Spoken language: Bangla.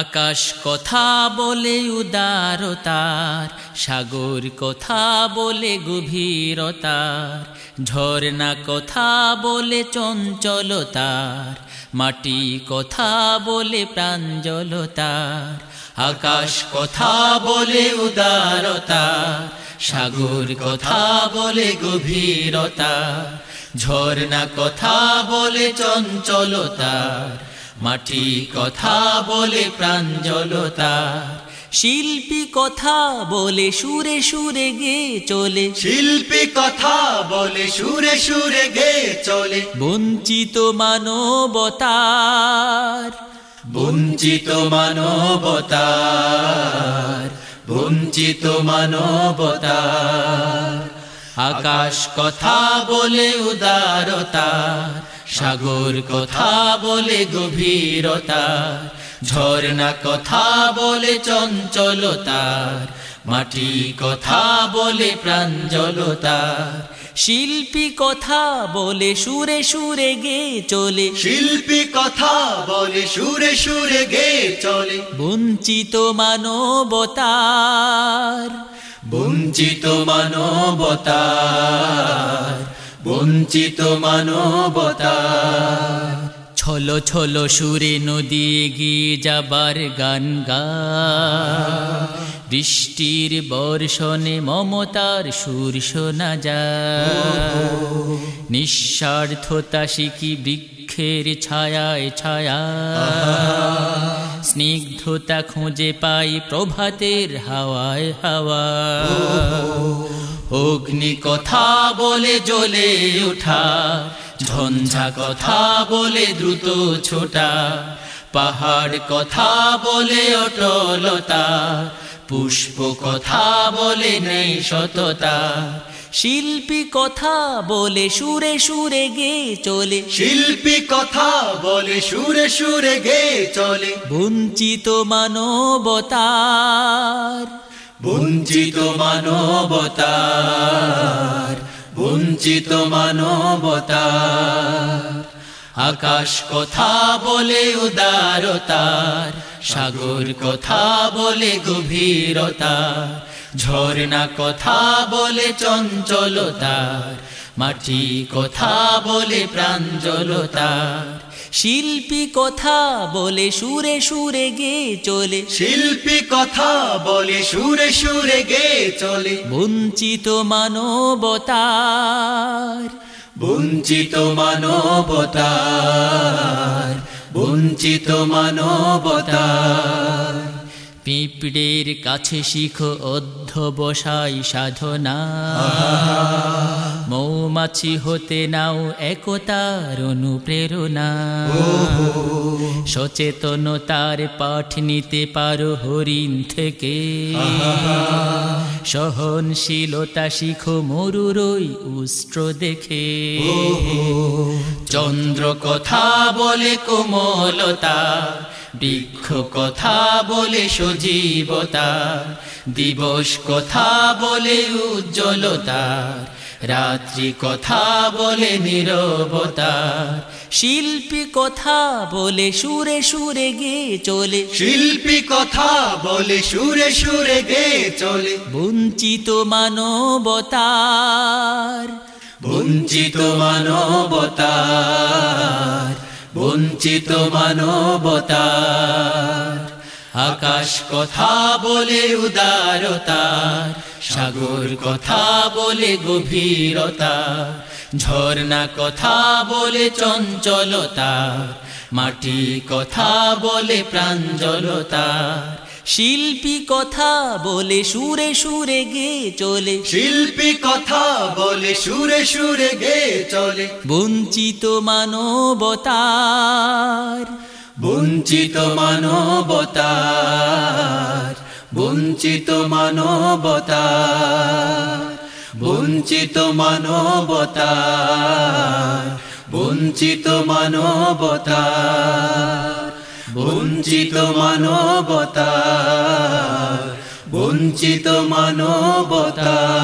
আকাশ কথা বলে উদারতার, সাগর কথা বলে গভীরতার, ঝর্ণা কথা বলে চঞ্চলতার, মাটি কথা বলে প্রাঞ্জলতার, আকাশ কথা বলে উদারতার, সাগর কথা বলে গভীরতার, ঝর্ণা কথা বলে চঞ্চলতার মাটি কথা বলে প্রাঞ্জলতা। শিল্পী কথা বলে সুরে সুরে গে চলে। শিল্পী কথা বলে সুরে সুরে গে চলে। বঞ্চিত মানবতার। বঞ্চিত মানবতার। বঞ্চিত মানবতার। আকাশ কথা বলে উদারতার। সাগর কথা বলে গভীরতা ঝর্ণা কথা বলে চঞ্চলতার মাটি কথা বলে প্রাঞ্জলতার শিল্পী কথা বলে সুরে সুরে গে চলে। শিল্পী কথা বলে সুরে সুরে গে চলে। বঞ্চিত মানবতার বঞ্চিত মানবতার বঞ্চিত মানবতা। ছলো ছলো সুরে নদী গিয়ে যাবার গান গা। বৃষ্টির বর্ষণে মমতার সুর শোনা যায় নিঃস্বার্থতা শিখি বৃক্ষের ছায়ায় ছায়া। স্নিগ্ধতা খুঁজে পাই প্রভাতের হাওয়ায় হাওয়া। অগ্নি কথা বলে জ্বলে ওঠা ঝঞ্ঝা কথা বলে দ্রুত ছোটা পাহাড় কথা বলে অটলতা পুষ্প কথা বলে নেই সততা শিল্পী কথা বলে সুরে সুরে গে চলে। শিল্পী কথা বলে সুরে সুরে গে চলে। বঞ্চিত মানবতার বঞ্চিত মানবতার বঞ্চিত মানবতার। আকাশ কথা বলে উদারতার, সাগর কথা বলে গভীরতা ঝর্ণা কথা বলে চঞ্চলতার, মাটি কথা বলে প্রাঞ্জলতার। শিল্পী কথা বলে সুরে সুরে গে চলে। শিল্পী কথা বলে সুরে সুরে গে চলে। বঞ্চিত মানবতার। বঞ্চিত মানবতার। বঞ্চিত মানবতার। পিঁপড়ের কাছে শিখো অধ্যবসায় সাধনা। মৌমাছি হতে নাও একতার অনুপ্রেরণা। সচেতনতার পাঠ নিতে পারো হরিণ থেকে। সহনশীলতা শিখো মরুরই উষ্ট্র দেখে। চন্দ্র কথা বলে কোমলতা বৃক্ষ কথা বলে সজীবতা দিবস কথা বলে উজ্জ্বলতা রাত্রি কথা বলে নীরবতা শিল্পী কথা বলে সুরে সুরে গে চলে। শিল্পী কথা বলে সুরে সুরে গে চলে। বঞ্চিত মানবতার বঞ্চিত মানবতার। বঞ্চিত মানবতা। আকাশ কথা বলে উদারতার সাগর কথা বলে গভীরতা, ঝর্ণা কথা বলে চঞ্চলতা, মাটি কথা বলে প্রাঞ্জলতা শিল্পী কথা বলে সুরে সুরে গে চলে। শিল্পী কথা বলে সুরে সুরে গে চলে। বঞ্চিত মানবতার। বঞ্চিত মানবতার। বঞ্চিত মানবতার। বঞ্চিত মানবতার। বঞ্চিত মানবতার। বঞ্চিত মানবতা বঞ্চিত মানবতার।